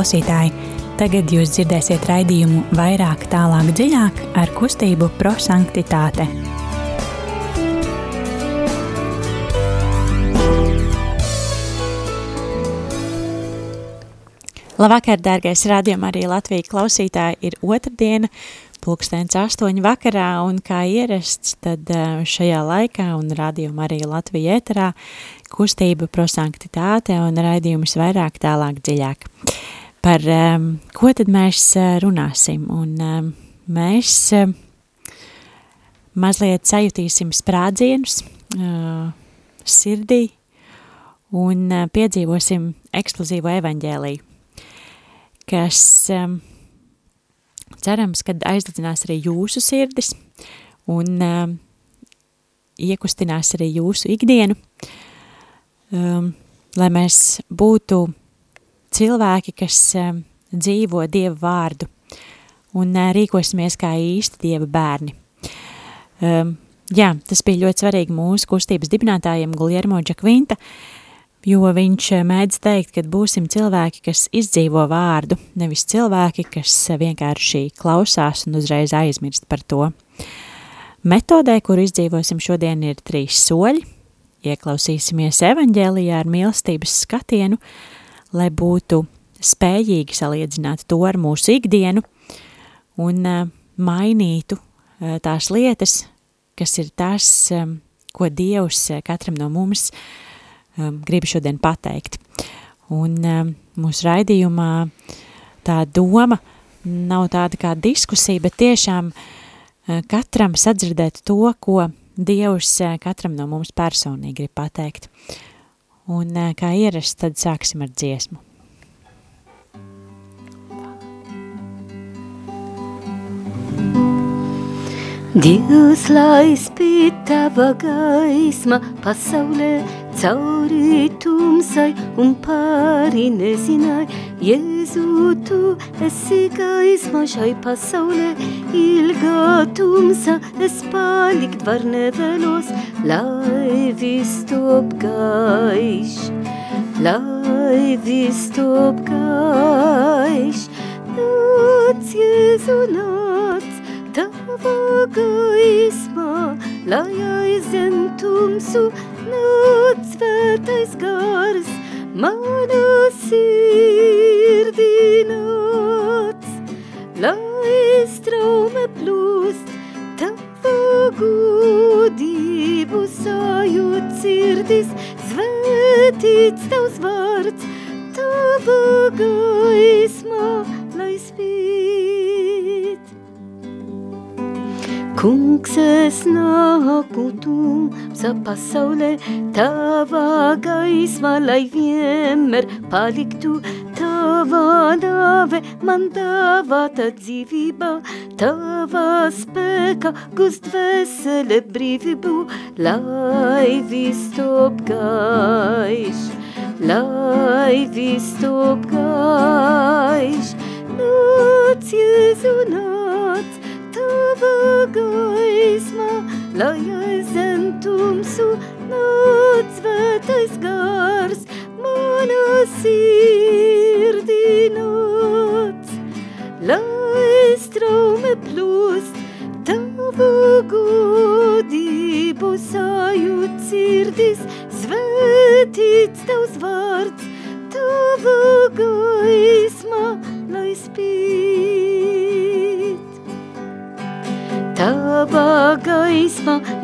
klausītāji! Tagad jūs dzirdēsiet raidījumu vairāk, tālāk, dziļāk ar kustību prosanktitāte. Labvakar, dārgais rādījuma arī Latvija klausītāji, ir otrdiena, pulkstens astoņi vakarā, un kā ierasts, tad šajā laikā un rādījuma arī Latvija ēterā kustība prosanktitāte un raidījums vairāk tālāk dziļāk. Par um, ko tad mēs runāsim? Un um, mēs um, mazliet sajutīsim sprādzienus uh, sirdī un uh, piedzīvosim eksplozīvo evaņģēliju, kas cerams, kad aizdedzinās arī jūsu sirdis un iekustinās arī jūsu ikdienu, lai mēs būtu cilvēki, kas um, dzīvo Dieva vārdu un uh, rīkosimies kā īsti Dieva bērni. Um, jā, tas bija ļoti svarīgi mūsu kustības dibinātājiem Guljermo Džakvinta, jo viņš mēdz teikt, ka būsim cilvēki, kas izdzīvo vārdu, nevis cilvēki, kas vienkārši klausās un uzreiz aizmirst par to. Metodē, kur izdzīvosim šodien, ir trīs soļi. Ieklausīsimies evaņģēlijā ar mīlestības skatienu, lai būtu spējīgi salīdzināt to ar mūsu ikdienu un uh, mainītu uh, tās lietas, kas ir tas, um, ko Dievs uh, katram no mums um, grib šodien pateikt. Un um, mūsu raidījumā tā doma nav tāda kā diskusija, bet tiešām uh, katram sadzirdēt to, ko Dievs uh, katram no mums personīgi grib pateikt. Un uh, kā ierasts, tad sāksim ar dziesmu. Dievs, lai spīd tava gaisma pasaulē, cauri tumsai un pāri nezinai. Jēzu, tu esi gaisma šai pasaulē, ilga tumsa es palikt var nevēlos, lai viss top gaiš, lai viss top gaiš. Nāc, Jēzu, nāc! Tava gaismā, lai aizem tumsu, nāc svētais gars, mana sirdī nāc, lai straume plūst, tava godību sajūt sirdis, svētīts tavs vārds, tava gaismā, lai spīt. Kungs, es nāku tumsa pasaulē, tava gaisma, lai vienmēr paliktu, tava nāve man dāvāta dzīvība, tava spēka gust vesele brīvību, lai viss top gaiš, lai viss top gaiš. Nāc, Jēzu, nāc! Tava gaisma, lai aizem tumsu, nāc svētais gars, mana sirdī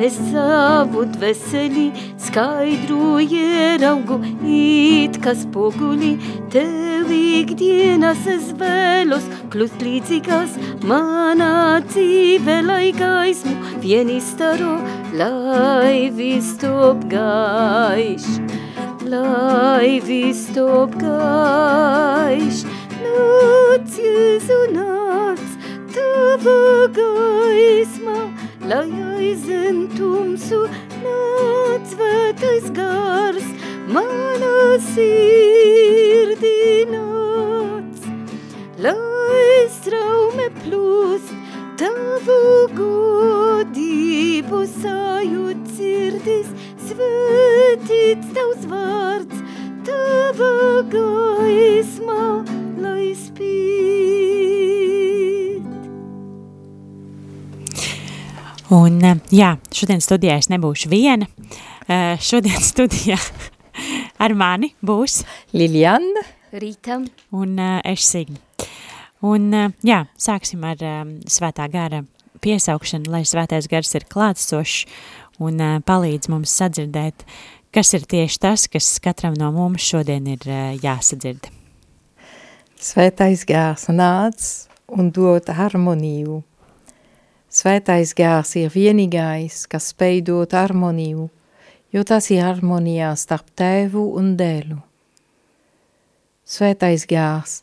es savu dvēseli skaidru ieraugu it kā spoguli. Tev ikdienas es vēlos kļūt līdzīgās manā dzīve, lai gaismu vien izstaro, lai viss top gaiš, lai viss top gaiš. Nāc, Jēzu, nāc! tava gaisma, lai aizem tumsu, nāc svētais gars, mana sirdī nāc. Lai straume plūst, tavu godību sajūt sirdis, svētīts tavs vārds, tava gaisma, lai Un, jā, šodien studijā es nebūšu viena. Šodien studijā ar mani būs Liliana, Rīta, un es Signi. Un, jā, sāksim ar svētā gara piesaukšanu, lai svētais gars ir klātsošs un palīdz mums sadzirdēt, kas ir tieši tas, kas katram no mums šodien ir jāsadzird. Svētais gārs nāc un dot harmoniju. Svētais gārs ir vienīgais, kas spēj dot harmoniju, jo tas ir harmonijā starp tēvu un dēlu. Svētais gārs,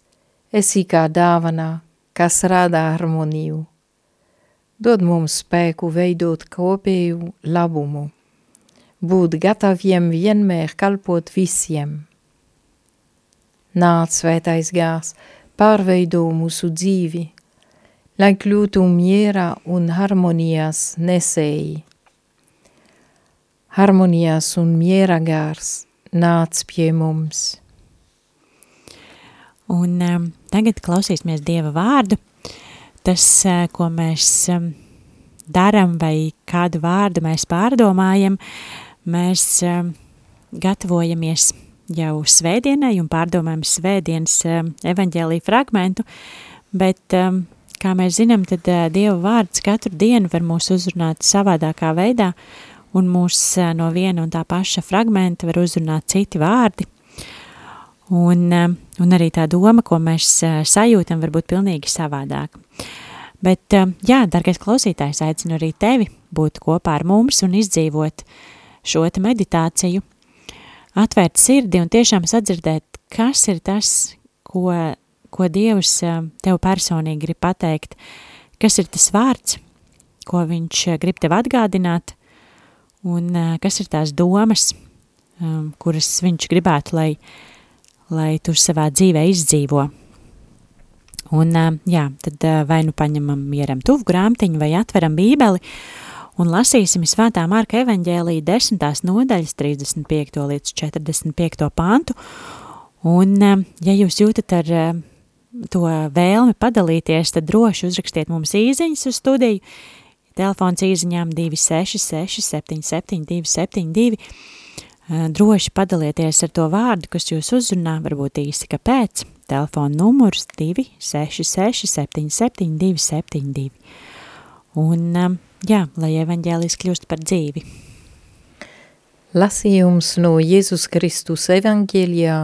esi kā dāvanā, kas rada harmoniju. Dod mums spēku veidot kopēju labumu, būt gataviem vienmēr kalpot visiem. Nāc svētais gārs, pārveido mūsu dzīvi, lai kļūtu miera un harmonijas nesēji. Harmonijas un miera gārs nāc pie mums. Un um, tagad klausīsimies Dieva vārdu. Tas, uh, ko mēs um, daram vai kādu vārdu mēs pārdomājam, mēs um, gatavojamies jau svētdienai un pārdomājam svētdienas um, evaņģēlī fragmentu, bet, um, kā mēs zinām, tad Dieva vārds katru dienu var mūs uzrunāt savādākā veidā, un mūs no viena un tā paša fragmenta var uzrunāt citi vārdi, un, un arī tā doma, ko mēs sajūtam, var būt pilnīgi savādāk. Bet, jā, dargais klausītājs, aicinu arī tevi būt kopā ar mums un izdzīvot šo meditāciju, atvērt sirdi un tiešām sadzirdēt, kas ir tas, ko, ko Dievs tev personīgi grib pateikt, kas ir tas vārds, ko viņš grib tev atgādināt, un kas ir tās domas, kuras viņš gribētu, lai, lai tu savā dzīvē izdzīvo. Un, jā, tad vai nu paņemam mieram tuvu grāmatiņu vai atveram bībeli, un lasīsim svētā Marka evaņģēlī 10. nodaļas 35. līdz 45. pantu, un ja jūs jūtat ar to vēlmi padalīties, tad droši uzrakstiet mums īziņas uz studiju, telefons īziņām 266 77 272, droši padalieties ar to vārdu, kas jūs uzrunā, varbūt īsi kāpēc, telefona numurs 266 77 272. Un Jā, lai evaņģēlis kļūst par dzīvi. Lasījums no Jēzus Kristus evaņģēlijā,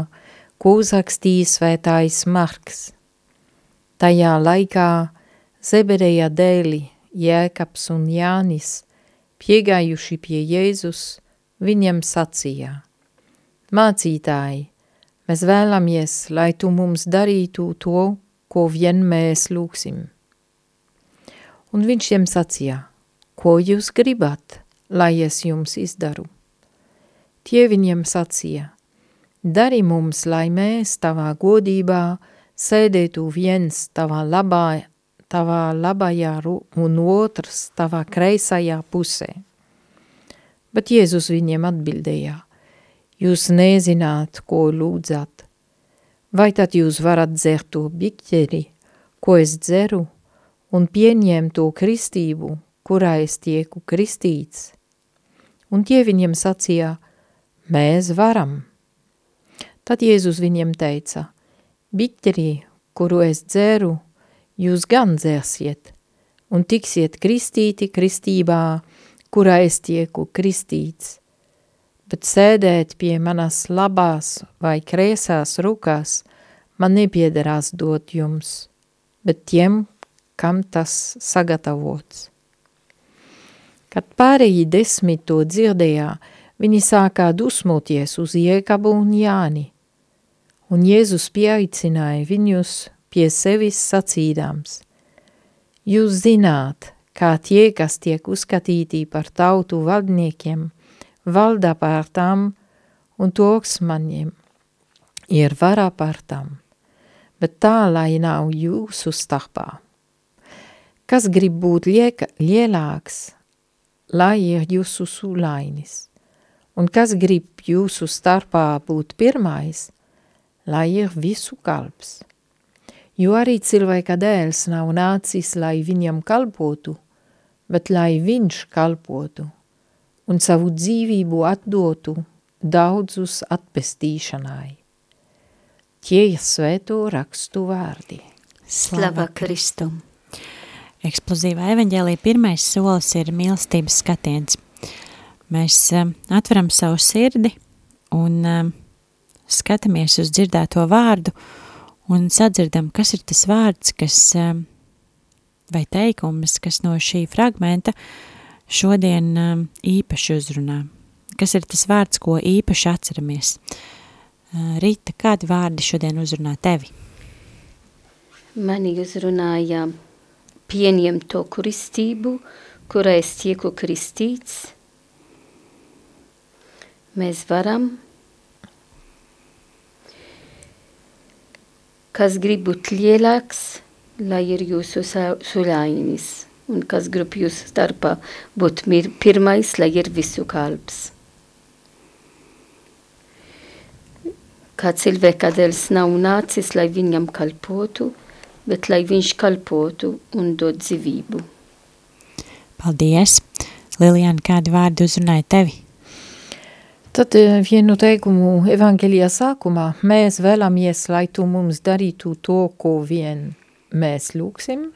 ko uzrakstīja svētājs Marks. Tajā laikā Zebedeja dēli, Jēkabs un Jānis, piegājuši pie Jēzus, viņam sacīja, Mācītāji, mēs vēlamies, lai tu mums darītu to, ko vien mēs lūksim. Un viņš jiem sacīja, Ko jūs gribat, lai es jums izdaru? Tie viņiem sacīja, dari mums, lai mēs tavā godībā sēdētu viens tavā labā, tavā labajā un otrs tavā kreisajā pusē. Bet Jēzus viņiem atbildēja, jūs nezināt, ko lūdzat. Vai tad jūs varat dzert to bikķeri, ko es dzeru, un pieņemt to kristību, kurā es tieku kristīts. Un tie viņiem sacīja, mēs varam. Tad Jēzus viņiem teica, biķerī, kuru es dzeru, jūs gan dzersiet, un tiksiet kristīti kristībā, kurā es tieku kristīts. Bet sēdēt pie manas labās vai krēsās rukās man nepiederās dot jums, bet tiem, kam tas sagatavots. Kad pārējie desmit to dzirdējā, viņi sākā dusmoties uz Jēkabu un Jāni, un Jēzus pieaicināja viņus pie sevis sacīdams. Jūs zināt, kā tie, kas tiek uzskatīti par tautu valdniekiem, valda pār tām un toksmaņiem, ir vara pār tām, bet tā, lai nav jūsu starpā. Kas grib būt lieka, lielāks, lai ir jūsu sulainis. Un kas grib jūsu starpā būt pirmais, lai ir visu kalps. Jo arī cilvēka dēls nav nācis, lai viņam kalpotu, bet lai viņš kalpotu un savu dzīvību atdotu daudzus atpestīšanai. Tie ir svēto rakstu vārdi. Slava Kristum! Eksplozīvā evaņģēlija pirmais solis ir mīlestības skatiens. Mēs um, atveram savu sirdi un um, skatāmies uz dzirdēto vārdu un sadzirdam, kas ir tas vārds, kas um, vai teikums, kas no šī fragmenta šodien um, īpaši uzrunā. Kas ir tas vārds, ko īpaši atceramies? Uh, Rīta, kādi vārdi šodien uzrunā tevi? Mani uzrunāja pieņemt to kristību, kurā es tieku kristīts. Mēs varam, kas grib būt lielāks, lai ir jūsu sulainis, un kas grib jūsu starpā būt pirmais, lai ir visu kalps. Kā cilvēka dēls nav nācis, lai viņam kalpotu, bet lai viņš kalpotu un dod dzīvību. Paldies! Lilijāna, kādi vārdi uzrunāja tevi? Tad vienu teikumu evangelijā sākumā mēs vēlamies, lai tu mums darītu to, ko vien mēs lūksim.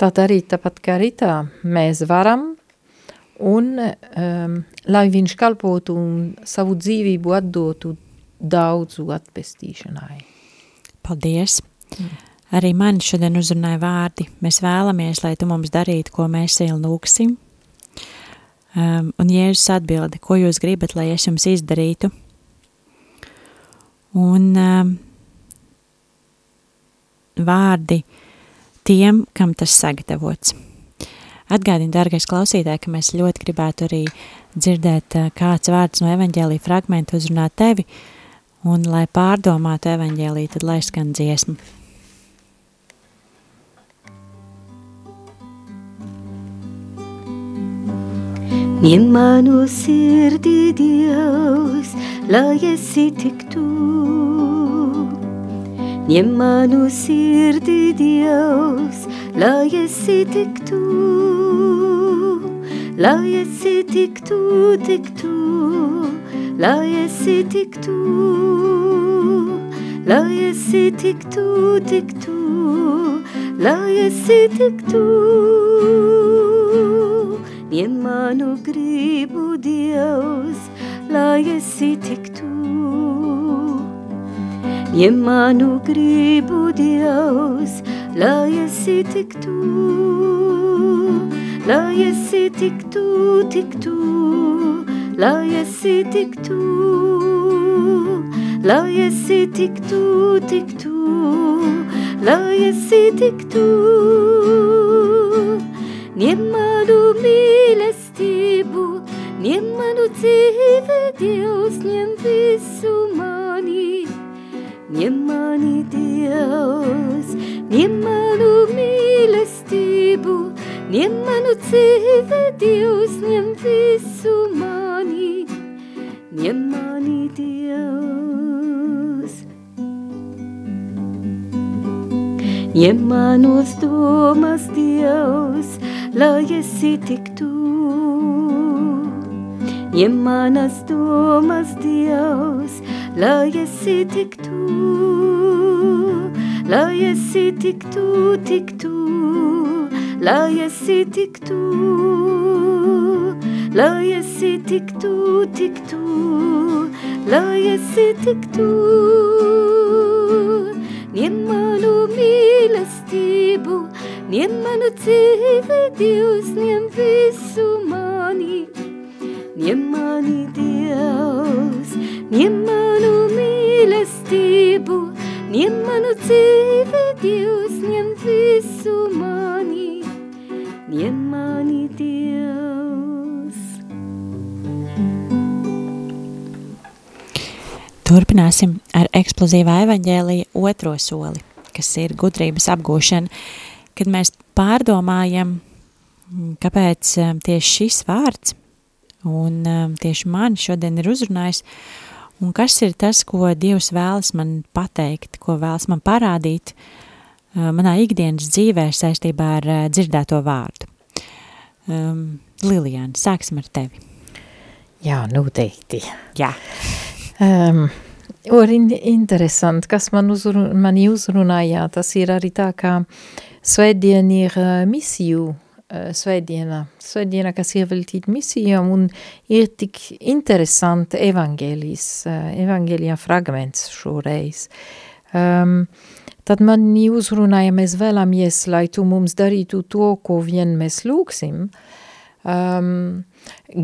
Tad arī tāpat kā rītā mēs varam un um, lai viņš kalpotu un savu dzīvību atdotu daudzu atpestīšanai. Paldies! Mm. Arī mani šodien uzrunāja vārdi. Mēs vēlamies, lai tu mums darītu, ko mēs vēl lūksim. Um, un Jēzus atbildi, ko jūs gribat, lai es jums izdarītu. Un um, vārdi tiem, kam tas sagatavots. Atgādini, dārgais klausītāj, ka mēs ļoti gribētu arī dzirdēt, uh, kāds vārds no evaņģēlī fragmentu uzrunā tevi, un lai pārdomātu evaņģēlī, tad lai skan dziesmu. Ņem manu sirdī, Dievs, lai esi tik tu. Ņem manu sirdī, Dievs, lai esi tik tu. Lai esi tik tu, tik tu, lai esi tik tu. Lai esi tik tu, tik tu, lai esi tik tu. Ņem manu gribu, Dievs, lai esi tik tu. Ņem manu gribu, Dievs, lai esi tik tu. Lai esi tik tu, tik tu, lai esi tik tu. Lai esi tik tu, tik tu, lai esi tik tu. Ņem manu mīlestību, ņem manu dzīvi, Dievs, ņem visu mani. Ņem mani, Dievs, ņem manu mīlestību, ņem manu dzīvi, Dievs, ņem visu mani. Ņem mani, Dievs. Ņem manos domas, Dievs, lai esi tik tu. Ņem manas domas, Dievs, lai esi tik tu. Lai esi tik tu, tik tu, lai esi tik tu. Lai esi tik tu, tik tu, lai esi tik tu. Ņem manu mīlestību, ņem manu dzīvi, Dievs, ņem visu mani. Ņem mani, Dievs, ņem manu mīlestību, ņem manu dzīvi, Dievs, ņem visu mani. Ņem mani, Dievs. Turpināsim ar eksplozīvā evaņģēlija otro soli, kas ir gudrības apgūšana, kad mēs pārdomājam, kāpēc um, tieši šis vārds un um, tieši mani šodien ir uzrunājis, un kas ir tas, ko Dievs vēlas man pateikt, ko vēlas man parādīt uh, manā ikdienas dzīvē saistībā ar uh, dzirdēto vārdu. Um, Lilijāna, sāksim ar tevi. Jā, noteikti. Jā. Um, or in, interesanti, kas man uzrun, mani uzrunāja, tas ir arī tā, ka svētdien ir uh, misiju uh, svētdiena, svētdiena, kas ir veltīta misijām, un ir tik interesanti evaņģēlijas, uh, evaņģēlijā fragments šoreiz. Um, tad mani uzrunāja, mēs vēlamies, lai tu mums darītu to, ko vien mēs lūksim, um,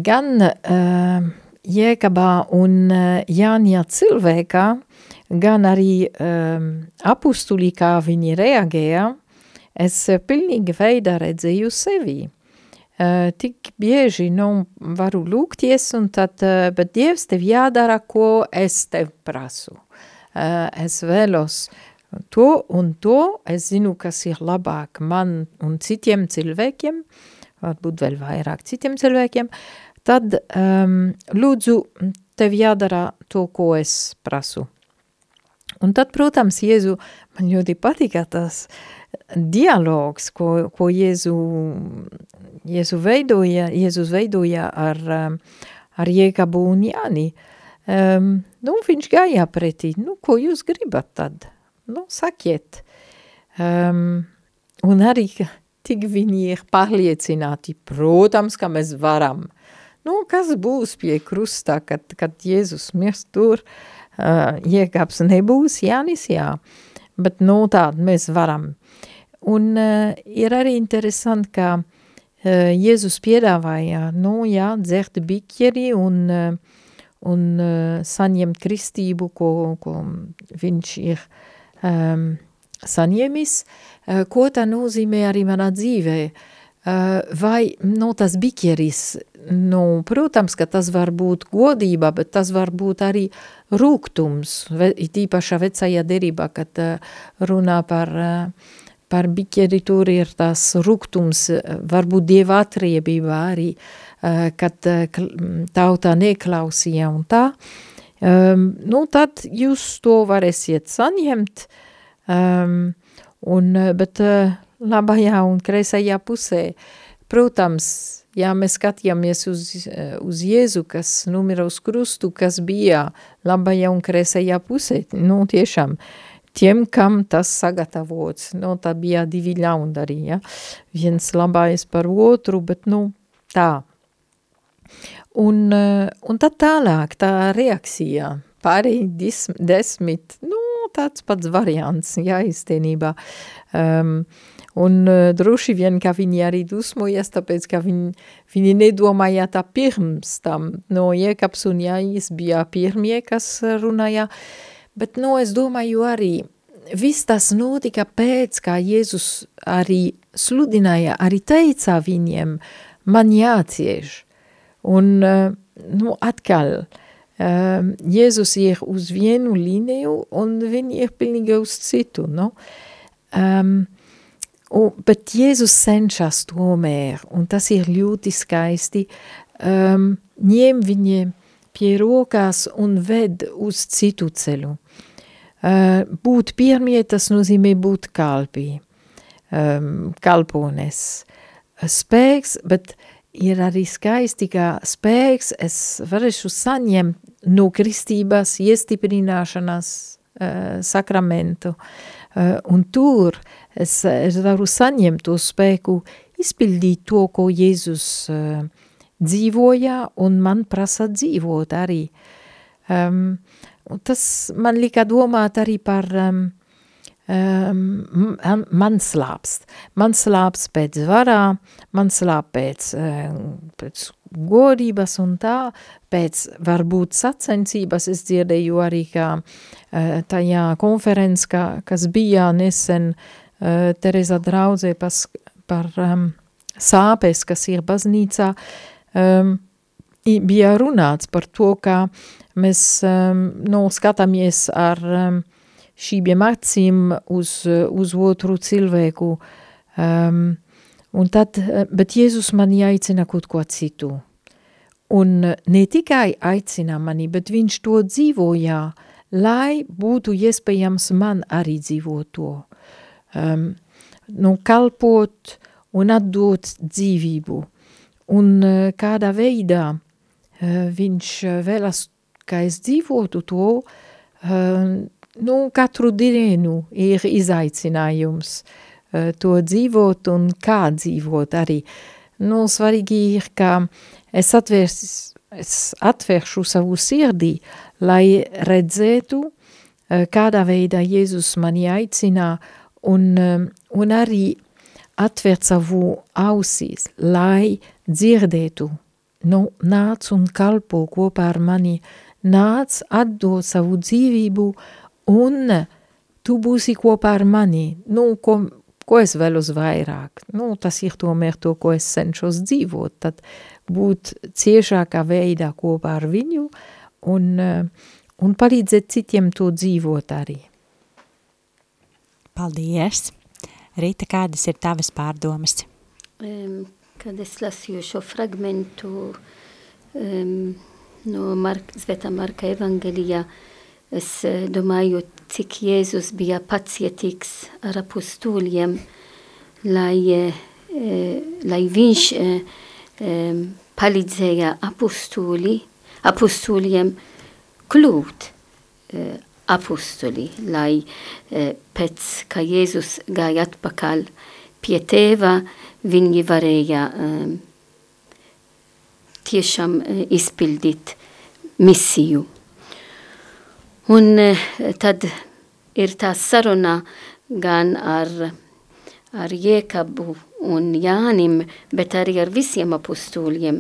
gan uh, Jēkabā un uh, Jānijā cilvēkā, gan arī um, apustulī, kā viņi reaģēja, es pilnīgi veidā redzēju sevi. Uh, tik bieži nu, varu lūgties, un tad, uh, bet Dievs tev jādara, ko es tev prasu. Uh, es vēlos to un to, es zinu, kas ir labāk man un citiem cilvēkiem, varbūt vēl vairāk citiem cilvēkiem, tad um, lūdzu, tev jādara to, ko es prasu. Un tad, protams, Jēzu, man ļoti patika tas dialogs, ko, ko Jēzu, Jēzu veidoja, Jēzus veidoja ar, ar Jēkabu un Jāni. Um, nu, viņš gāja pretī, nu, ko jūs gribat tad? Nu, sakiet. Um, un arī, tik viņi ir pārliecināti, protams, ka mēs varam. Nu, kas būs pie krustā, kad, kad Jēzus mirst tur, uh, iekāps nebūs, Jānis, jā, bet nu tādu mēs varam. Un uh, ir arī interesanti, ka uh, Jēzus piedāvāja, nu jā, dzert bikjeri un, uh, un uh, saņemt kristību, ko, ko viņš ir um, saņēmis, uh, ko tā nozīmē arī manā dzīvē, uh, vai nu, tas bikieris, nu, protams, ka tas var būt godība, bet tas var būt arī rūgtums, it īpašā vecajā derībā, kad runā par, par bikieri, tur ir tas rūgtums, varbūt dieva atriebībā arī, kad tautā neklausīja un tā, um, nu, tad jūs to varēsiet saņemt, um, un, bet uh, labajā un kreisajā pusē. Protams, ja mēs skatījāmies uz, uz Jēzu, kas numira uz krustu, kas bija labajā un kreisajā pusē, nu tiešām, tiem, kam tas sagatavots, nu tā bija divi ļaundari, ja? viens labājs par otru, bet nu tā. Un, un tad tālāk tā reakcija, pārī desmit, nu tāds pats variants, jā, īstenībā. Um, Un uh, droši vien, ka viņi arī dusmojas, tāpēc, ka viņi, viņi nedomāja tā pirms tam. No Iekaps un Jāis bija pirmie, kas runāja, bet, no, es domāju arī, viss tas notika pēc, kā Jēzus arī sludināja, arī teica viņiem, man jācieš. Un, uh, nu, atkal, uh, Jēzus ir uz vienu līniju, un viņi ir pilnīgi uz citu, no? Um, Un, bet Jēzus cenšas tomēr, un tas ir ļoti skaisti, um, ņem viņiem pie rokās un ved uz citu ceļu. Uh, būt pirmie, tas nozīmē būt kalpī, um, kalpones. Spēks, bet ir arī skaisti, ka spēks es varēšu saņemt no kristības iestiprināšanas uh, sakramentu. Uh, un tur es, es varu saņemt to spēku, izpildīt to, ko Jēzus dzīvoja, un man prasa dzīvot arī. Um, tas man lika domāt arī par um, um, man slāpst. Man slāpst pēc varā, man slāp pēc, um, pēc godības un tā, pēc varbūt sacensības. Es dzirdēju arī, ka uh, tajā konferences, ka, kas bija nesen uh, uh, Tereza draudzē pas, par um, sāpes, kas ir baznīcā, um, bija runāts par to, ka mēs um, nu, skatāmies ar um, šīm acīm uz, uz otru cilvēku, um, un tad, bet Jēzus mani aicina kaut ko citu. Un ne tikai aicina mani, bet viņš to dzīvoja, lai būtu iespējams man arī dzīvot to um, nu, kalpot un atdot dzīvību. un kādā veidā viņš vēlas, ka es dzīvotu to, nu, katru dienu ir izaicinājums to dzīvot un kā dzīvot arī. Nu, svarīgi ir, ka es, atvērs, es atvēršu savu sirdī, lai redzētu, kādā veidā Jēzus mani aicina un, un arī atvērt savu ausīs, lai dzirdētu, nu, nāc un kalpo kopā ar mani, nāc atdod savu dzīvību un tu būsi kopā ar mani, nu, ko, ko es vēlos vairāk, nu, tas ir tomēr to, ko es cenšos dzīvot, tad būt ciešākā veidā kopā ar viņu un, un palīdzēt citiem to dzīvot arī. Paldies! Rīta, kādas ir tavas pārdomas? Um, kad es lasīju šo fragmentu um, no Marka, Svētā Marka evangelijā, es uh, domāju, cik Jēzus bija pacietīgs ar apostūļiem, lai, uh, lai viņš uh, um, palīdzēja apostūļi, apostūļiem kļūt uh, apustuli, lai eh, pēc, ka Jēzus gāja atpakaļ pie tēva, viņi varēja eh, tiešām eh, izpildīt misiju. Un eh, tad ir tā saruna gan ar, ar Jēkabu un Jānim, bet arī ar visiem apustūļiem.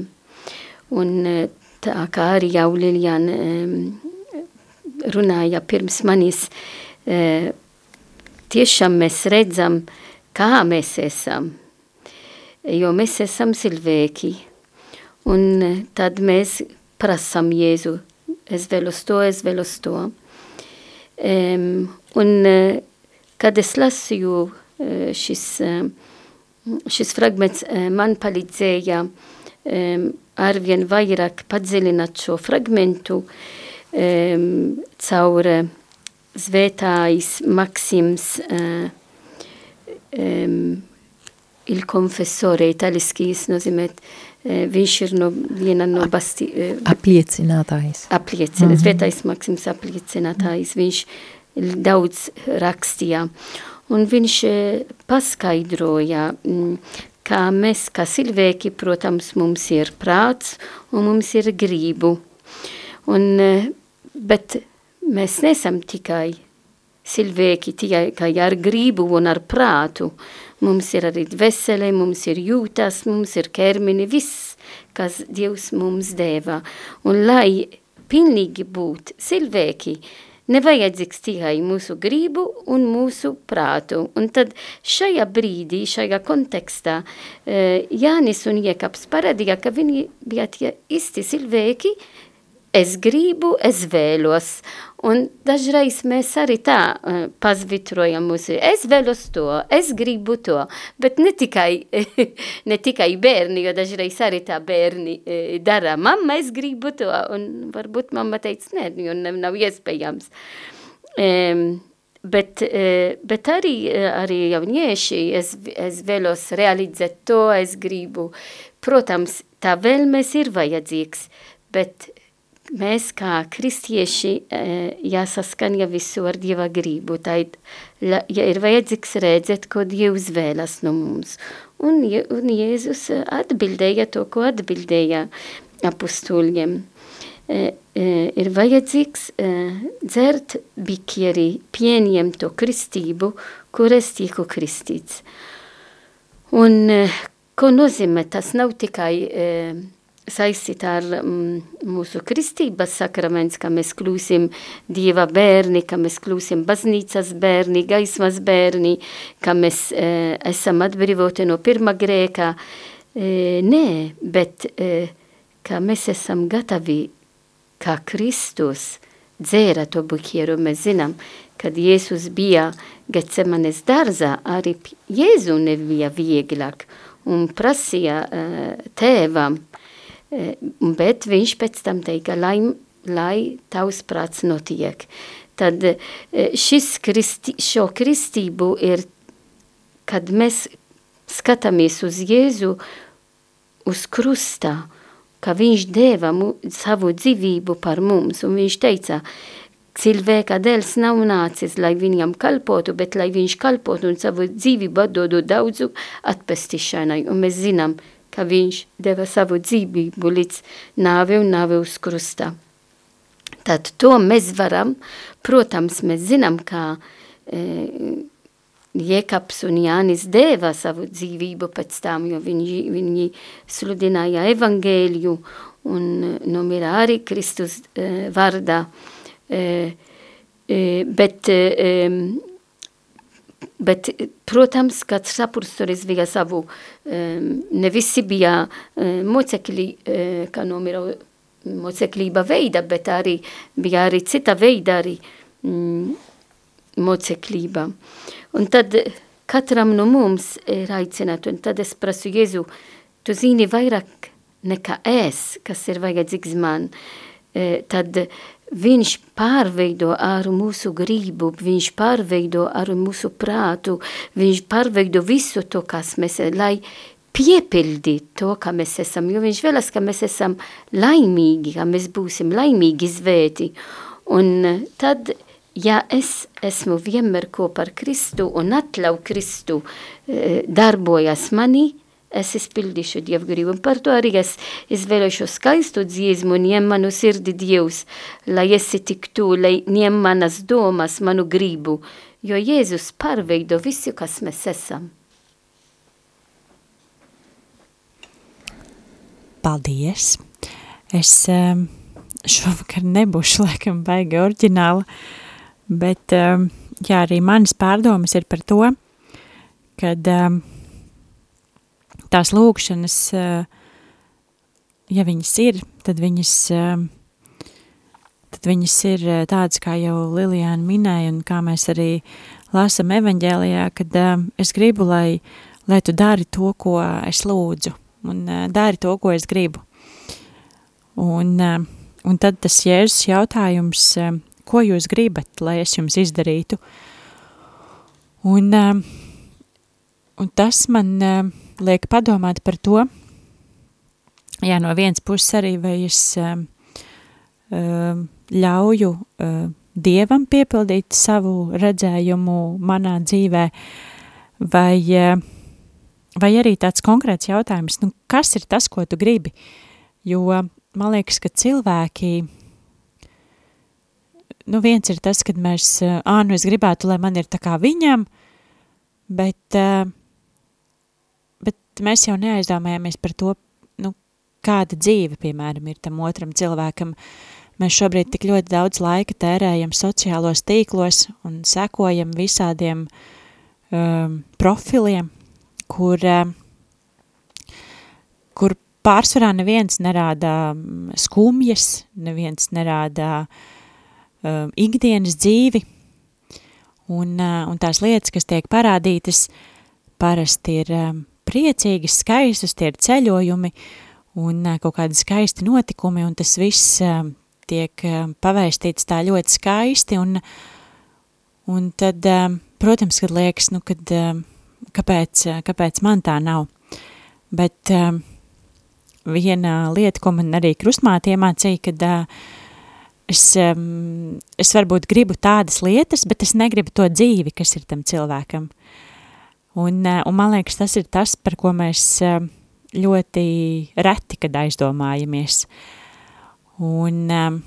Un eh, tā kā arī jau Liljana eh, runāja pirms manis, tiešām mēs redzam, kā mēs esam, jo mēs esam cilvēki, un tad mēs prasam Jēzu, es vēlos to, es vēlos to. Um, un kad es lasīju šis, šis fragments, man palīdzēja um, arvien vairāk padziļināt šo fragmentu, uh, um, caur Zvētājs Maksims uh, um, il confessore italiskīs nozīmē, uh, viņš ir no viena no basti... Uh, apliecinātājs. Apliecina, mm -hmm. Zvētājs Maksims apliecinātājs, viņš daudz rakstīja. Un viņš uh, paskaidroja, mm, kā mēs, kā cilvēki, protams, mums ir prāts un mums ir grību. Un bet mēs nesam tikai cilvēki, tikai ar gribu un ar prātu. Mums ir arī dvēsele, mums ir jūtas, mums ir ķermeni, viss, kas Dievs mums deva. Un lai pilnīgi būt cilvēki, nevajadzīgs tikai mūsu gribu un mūsu prātu. Un tad šajā brīdī, šajā kontekstā, Jānis un Jēkabs parādīja, ka viņi bija tie īsti cilvēki, es gribu, es vēlos. Un dažreiz mēs arī tā uh, pazvitrojam mūsu, es vēlos to, es gribu to, bet ne tikai, ne tikai bērni, jo dažreiz arī tā bērni uh, dara, mamma, es gribu to, un varbūt mamma teica, nē, jo nav iespējams. Um, bet, uh, bet arī, arī jaunieši, es, es vēlos realizēt to, es gribu. Protams, tā vēlmes ir vajadzīgs, bet mēs kā kristieši jāsaskaņa visu ar Dieva gribu. Ir, ja ir vajadzīgs redzēt, ko Dievs vēlas no mums. Un, un Jēzus atbildēja to, ko atbildēja apustuļiem. Ir vajadzīgs dzert bikieri, pieņemt to kristību, kur es tiku kristīts. Un ko nozīmē, tas nav tikai saistīta ar mm, mūsu kristības sakraments, ka mēs kļūsim Dieva bērni, ka mēs kļūsim baznīcas bērni, gaismas bērni, ka mēs e, esam atbrīvoti no pirmā grēka. E, nē, bet e, ka mēs esam gatavi, kā Kristus dzēra to bukieru, mēs zinām, kad Jēzus bija Gecemanes dārzā, arī Jēzu nebija vieglāk un prasīja uh, tēvam, Eh, bet viņš pēc tam teica, lai, lai tavs prāts notiek. Tad eh, šis kristi, šo kristību ir, kad mēs skatāmies uz Jēzu uz krustā, ka viņš deva mu, savu dzīvību par mums, un viņš teica, cilvēka dēls nav nācis, lai viņam kalpotu, bet lai viņš kalpotu un savu dzīvību atdodu daudzu atpestīšanai, un mēs zinām, ka viņš deva savu dzīvību līdz nāvi un nāvi uz krustā. Tad to mēs varam, protams, mēs zinām, ka e, Jēkabs un Jānis deva savu dzīvību pēc tam, jo viņi, viņi sludināja evangēliju un nomira arī Kristus e, vārdā. E, e, bet, e, bet, protams, katrs apustulis bija savu, e, ne visi bija e, mocekļi, e, kā nomira moceklība veida, bet arī bija arī cita veida arī mm, moceklība. Un tad katram no mums ir aicināts, un tad es prasu Jēzu, tu zini vairāk nekā es, kas ir vajadzīgs man, e, tad viņš pārveido ar mūsu gribu, viņš pārveido ar mūsu prātu, viņš pārveido visu to, kas mēs, lai piepildīt to, ka mēs esam, jo viņš vēlas, ka mēs esam laimīgi, ka mēs būsim laimīgi svēti. Un tad, ja es esmu vienmēr kopā ar Kristu un atļauju Kristu e, darbojas mani, es izpildīšu Dievu gribu. Un par to arī es izvēlēšu skaistu dziesmu, ņem manu sirdi Dievs, lai esi tik tu, lai ņem manas domas, manu gribu, jo Jēzus pārveido visu, kas mēs esam. Paldies! Es um, šovakar nebūšu laikam baigi oriģināla, bet um, jā, arī manas pārdomas ir par to, kad um, tās lūkšanas, uh, ja viņas ir, tad viņas, uh, tad viņas ir uh, tādas, kā jau Lilijāna minēja, un kā mēs arī lāsam evaņģēlijā, kad es gribu, lai, lai tu dari to, ko es lūdzu un dari to, ko es gribu. Un, un tad tas Jēzus jautājums, ko jūs gribat, lai es jums izdarītu? Un, un tas man liek padomāt par to, jā, no vienas puses arī, vai es uh, uh, ļauju uh, Dievam piepildīt savu redzējumu manā dzīvē, vai uh, vai arī tāds konkrēts jautājums, nu, kas ir tas, ko tu gribi? Jo man liekas, ka cilvēki, nu viens ir tas, kad mēs, ā, nu es gribētu, lai man ir tā kā viņam, bet, bet mēs jau neaizdomājamies par to, nu, kāda dzīve, piemēram, ir tam otram cilvēkam. Mēs šobrīd tik ļoti daudz laika tērējam sociālos tīklos un sekojam visādiem um, profiliem, kur, eh, kur pārsvarā neviens nerāda mm, skumjas, neviens nerāda um, ikdienas dzīvi, un, uh, un tās lietas, kas tiek parādītas, parasti ir um, priecīgas, skaistas, tie ir ceļojumi un kaut kādi skaisti notikumi, un tas viss tiek pavēstīts tā ļoti skaisti, un, un tad, protams, kad liekas, nu, kad kāpēc, kāpēc man tā nav. Bet viena lieta, ko man arī krustmāte iemācīja, kad es, es varbūt gribu tādas lietas, bet es negribu to dzīvi, kas ir tam cilvēkam. Uh, un man liekas, tas ir tas, par ko mēs uh, ļoti reti, kad aizdomājamies. Un, um,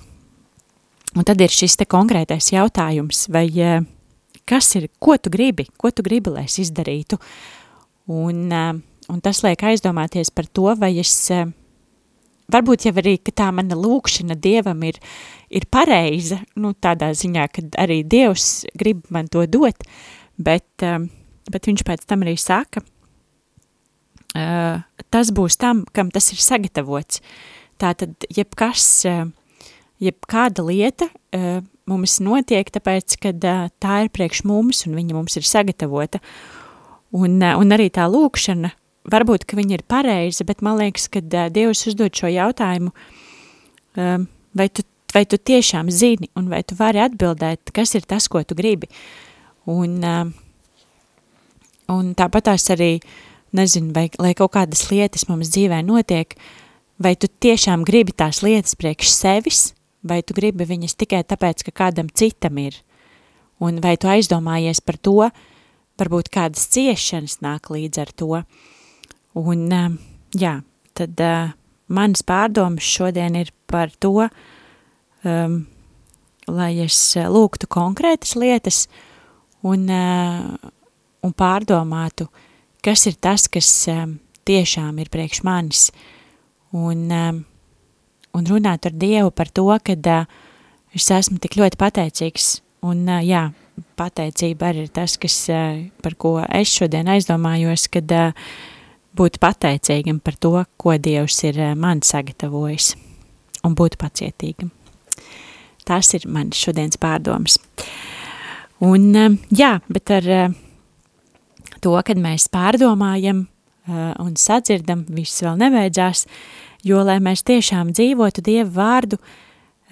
un tad ir šis te konkrētais jautājums, vai kas ir, ko tu gribi, ko tu gribi, lai es izdarītu. Un, eh, un tas liek aizdomāties par to, vai es, eh, varbūt jau arī, ka tā mana lūkšana Dievam ir, ir pareiza, nu tādā ziņā, ka arī Dievs grib man to dot, bet, eh, bet viņš pēc tam arī saka, tas būs tam, kam tas ir sagatavots. Tātad, jebkas, jebkāda lieta, mums notiek, tāpēc, ka tā ir priekš mums un viņa mums ir sagatavota. Un, un arī tā lūkšana, varbūt, ka viņa ir pareiza, bet man liekas, ka Dievs uzdod šo jautājumu, vai tu, vai tu tiešām zini un vai tu vari atbildēt, kas ir tas, ko tu gribi. Un, un tāpat tās arī, nezinu, vai lai kaut kādas lietas mums dzīvē notiek, vai tu tiešām gribi tās lietas priekš sevis, vai tu gribi viņas tikai tāpēc, ka kādam citam ir, un vai tu aizdomājies par to, varbūt kādas ciešanas nāk līdz ar to, un jā, tad uh, manas pārdomas šodien ir par to, um, lai es lūgtu konkrētas lietas un, uh, un pārdomātu, kas ir tas, kas um, tiešām ir priekš manis, un, um, un runāt ar Dievu par to, kad uh, es esmu tik ļoti pateicīgs, un uh, jā, pateicība arī ir tas, kas, uh, par ko es šodien aizdomājos, kad uh, būt pateicīgam par to, ko Dievs ir uh, man sagatavojis, un būt pacietīgam. Tās ir manas šodienas pārdomas. Un uh, jā, bet ar uh, to, kad mēs pārdomājam uh, un sadzirdam, viss vēl nebeidzās, jo, lai mēs tiešām dzīvotu Dievu vārdu,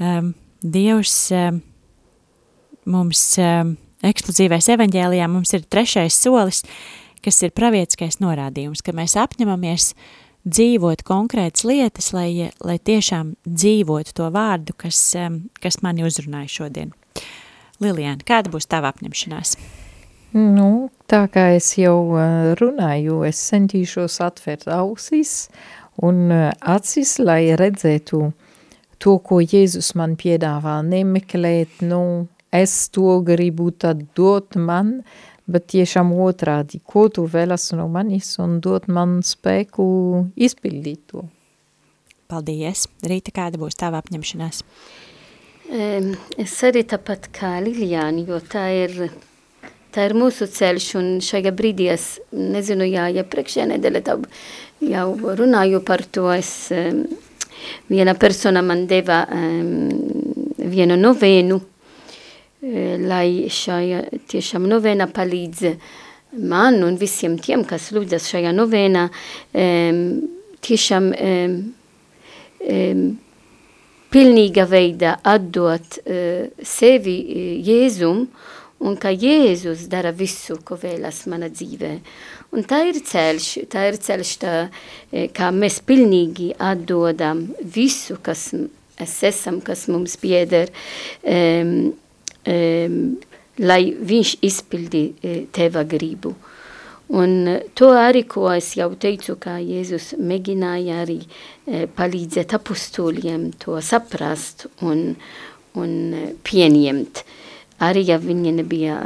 um, Dievs um, mums um, eksplozīvais evaņģēlijā mums ir trešais solis, kas ir pravietiskais norādījums, ka mēs apņemamies dzīvot konkrētas lietas, lai, lai tiešām dzīvotu to vārdu, kas, kas mani uzrunāja šodien. Lilijāna, kāda būs tava apņemšanās? Nu, tā kā es jau runāju, es centīšos atvērt ausis un acis, lai redzētu to, ko Jēzus man piedāvā, nemeklēt, nu, es to gribu tad dot man, bet tiešām otrādi, ko tu vēlas no manis un dot man spēku izpildīt to. Paldies. Rīta, kāda būs tava apņemšanās? Es arī tāpat kā Liljāni, jo tā ir tā ir mūsu ceļš, un šajā brīdī es nezinu, jā, ja priekšējā nedēļa jau runāju par to, es, um, viena persona man deva um, vienu novēnu, uh, lai šajā tiešām novēna palīdz man un visiem tiem, kas lūdzas šajā novēnā, um, tiešām um, um, pilnīga veidā atdot uh, sevi uh, Jēzum, un ka Jēzus dara visu, ko vēlas mana dzīvē. Un tā ir ceļš, tā ir ceļš, tā, e, kā mēs pilnīgi atdodam visu, kas es esam, kas mums pieder, um, um, lai viņš izpildi uh, teva gribu. Un to arī, ko es jau teicu, kā Jēzus mēģināja arī uh, palīdzēt apostoliem to saprast un, un pieņemt. Uh, arī ja viņi nebija,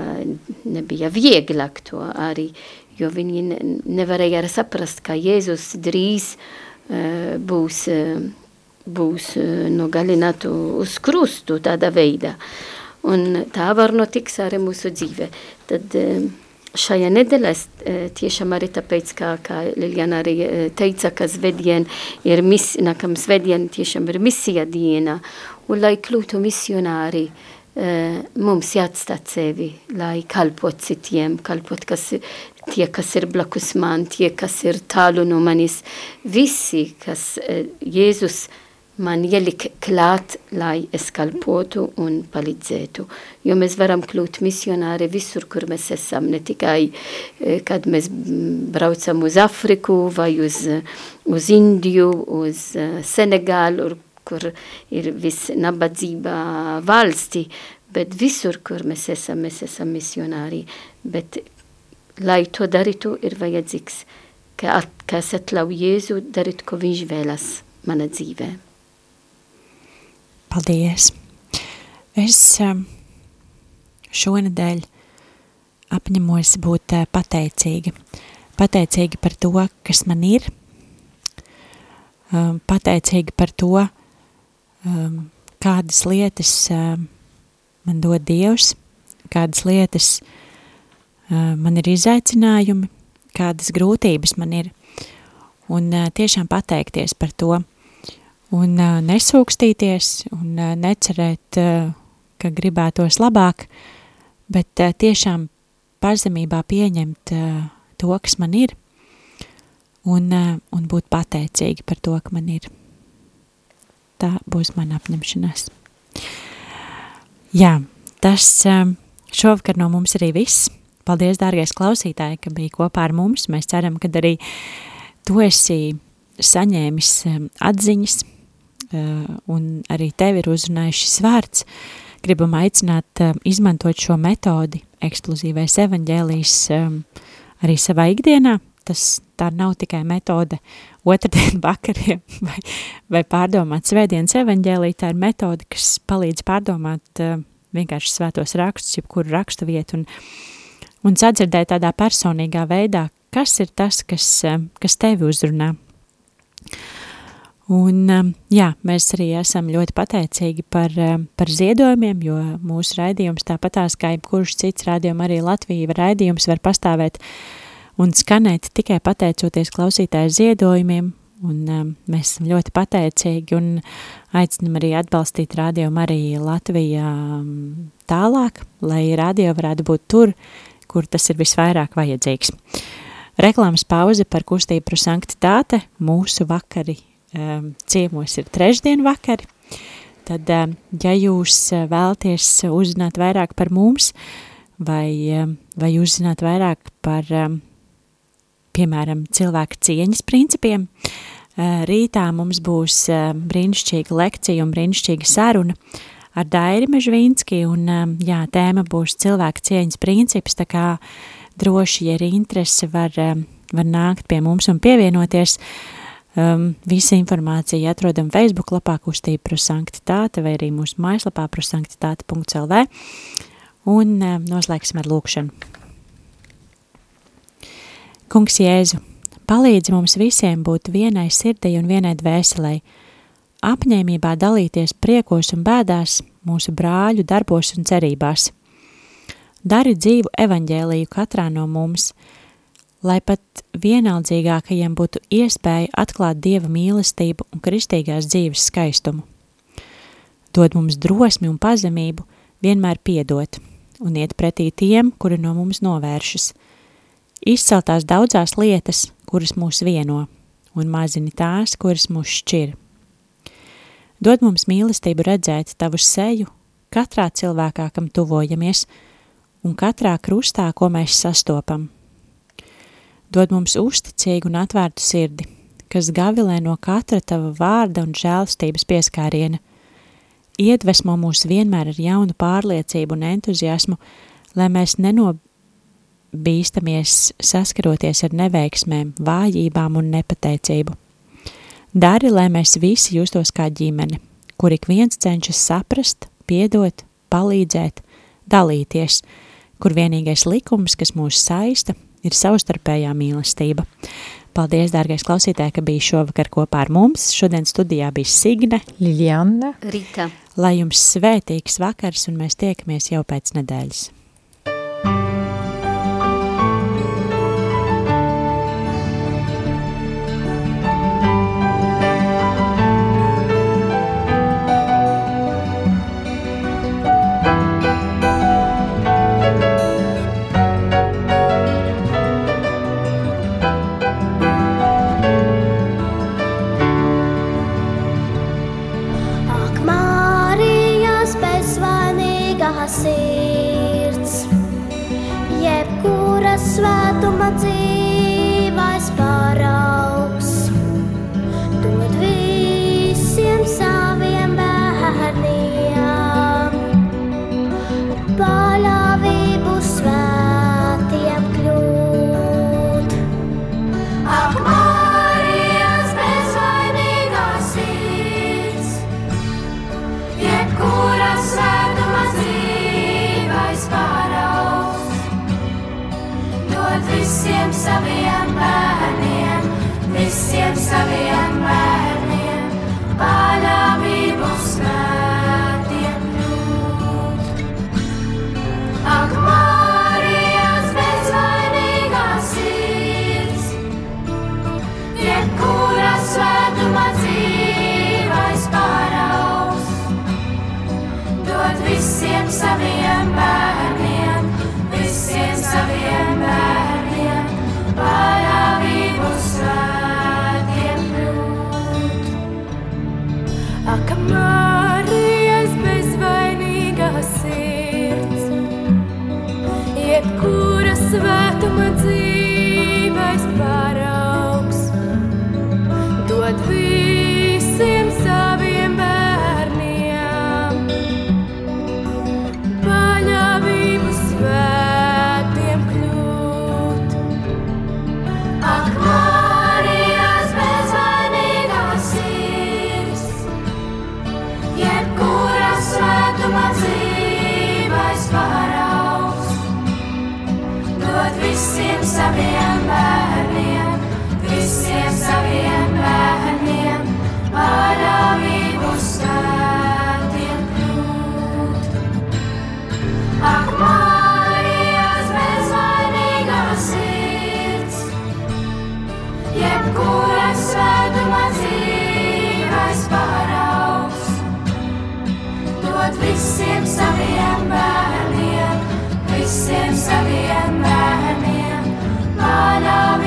nebija vieglāk to arī, jo viņi nevarēja arī saprast, ka Jēzus drīz uh, būs, uh, būs uh, nogalinātu uz krustu tādā veidā. Un tā var notiks arī mūsu dzīve. Tad šajā nedēļā es tiešām arī tāpēc, kā, kā Liljana arī teica, ka svedien ir mis, nākam svedien tiešām ir misija diena, un lai kļūtu misionāri, uh, Eh, mums jāatstāt sevi, lai kalpot citiem, kalpot kas, tie, kas ir blakus man, tie, kas ir tālu no manis, visi, kas eh, Jēzus man ielik klāt, lai es kalpotu un palīdzētu. Jo mēs varam kļūt misionāri visur, kur mēs esam, ne tikai, eh, kad mēs braucam uz Afriku vai uz, uz Indiju, uz Senegālu, kur ir visnabadzība valsti, bet visur, kur mēs esam, mēs esam misionāri. Bet, lai to darītu, ir vajadzīgs, ka, at, ka es atļauju Jēzu darīt, ko viņš vēlas mana dzīvē. Paldies! Es um, šonadēļ apņemos būt uh, pateicīga. Pateicīga par to, kas man ir, um, pateicīga par to, um, kādas lietas um, man dod Dievs, kādas lietas uh, man ir izaicinājumi, kādas grūtības man ir, un uh, tiešām pateikties par to, un uh, nesūkstīties, un uh, necerēt, uh, ka gribētos labāk, bet uh, tiešām pazemībā pieņemt uh, to, kas man ir, un, uh, un būt pateicīgi par to, ka man ir tā būs mana apņemšanās. Jā, tas šovakar no mums arī viss. paldies, dārgais klausītāji, ka bija kopā ar mums. Mēs ceram, ka arī tu esi saņēmis atziņas un arī tevi ir uzrunājis šis vārds. Gribam aicināt izmantot šo metodi, ekskluzīvais evaņģēlijs, arī savā ikdienā. Tas tā nav tikai metode otrdien vakariem vai, vai pārdomāt svētdienas evaņģēlī, tā ir metode, kas palīdz pārdomāt uh, vienkārši svētos rakstus, jebkuru rakstu vietu un, un sadzirdēt tādā personīgā veidā, kas ir tas, kas, uh, kas tevi uzrunā. Un, um, jā, mēs arī esam ļoti pateicīgi par, par ziedojumiem, jo mūsu raidījums tāpatās kā jebkurš cits raidījums, arī Latvija raidījums var pastāvēt uh, un skanēt tikai pateicoties klausītāju ziedojumiem, un um, mēs esam ļoti pateicīgi un aicinam arī atbalstīt radio arī Latvijā um, tālāk, lai radio varētu būt tur, kur tas ir visvairāk vajadzīgs. Reklāmas pauze par kustību par sanktitāte, mūsu vakari um, ciemos ir trešdien vakari, tad, um, ja jūs vēlties uzzināt vairāk par mums, vai, um, vai uzzināt vairāk par um, piemēram, cilvēka cieņas principiem. Eh, rītā mums būs eh, brīnišķīga lekcija un brīnišķīga saruna ar Dairi Mežvīnski, un eh, jā, tēma būs cilvēka cieņas princips, tā kā droši, ja ir interese, var, var nākt pie mums un pievienoties. Um, visa informācija atrodam Facebook lapā kustība prosanktitāte vai arī mūsu mājaslapā prosanktitāte.lv un um, noslēgsim ar lūkšanu. Kungs Jēzu, palīdzi mums visiem būt vienai sirdī un vienai dvēselei, apņēmībā dalīties priekos un bēdās mūsu brāļu darbos un cerībās. Dari dzīvu evaņģēliju katrā no mums, lai pat vienaldzīgākajiem būtu iespēja atklāt Dieva mīlestību un kristīgās dzīves skaistumu. Dod mums drosmi un pazemību vienmēr piedot un iet pretī tiem, kuri no mums novēršas – izceltās daudzās lietas, kuras mūs vieno, un mazini tās, kuras mūs šķir. Dod mums mīlestību redzēt tavu seju katrā cilvēkā, kam tuvojamies, un katrā krustā, ko mēs sastopam. Dod mums uzticīgu un atvērtu sirdi, kas gavilē no katra tava vārda un žēlstības pieskāriena. Iedvesmo mūs vienmēr ar jaunu pārliecību un entuziasmu, lai mēs neno, bīstamies saskaroties ar neveiksmēm, vājībām un nepateicību. Dari, lai mēs visi justos kā ģimene, kur ik viens cenšas saprast, piedot, palīdzēt, dalīties, kur vienīgais likums, kas mūs saista, ir savstarpējā mīlestība. Paldies, dārgais klausītāji, ka bija šovakar kopā ar mums. Šodien studijā bija Signe, Liljana, Rita. Lai jums svētīgs vakars un mēs tiekamies jau pēc nedēļas. kuras svētuma dzīves paraugs. Dod visiem saviem bērniem, visiem saviem bērniem, manām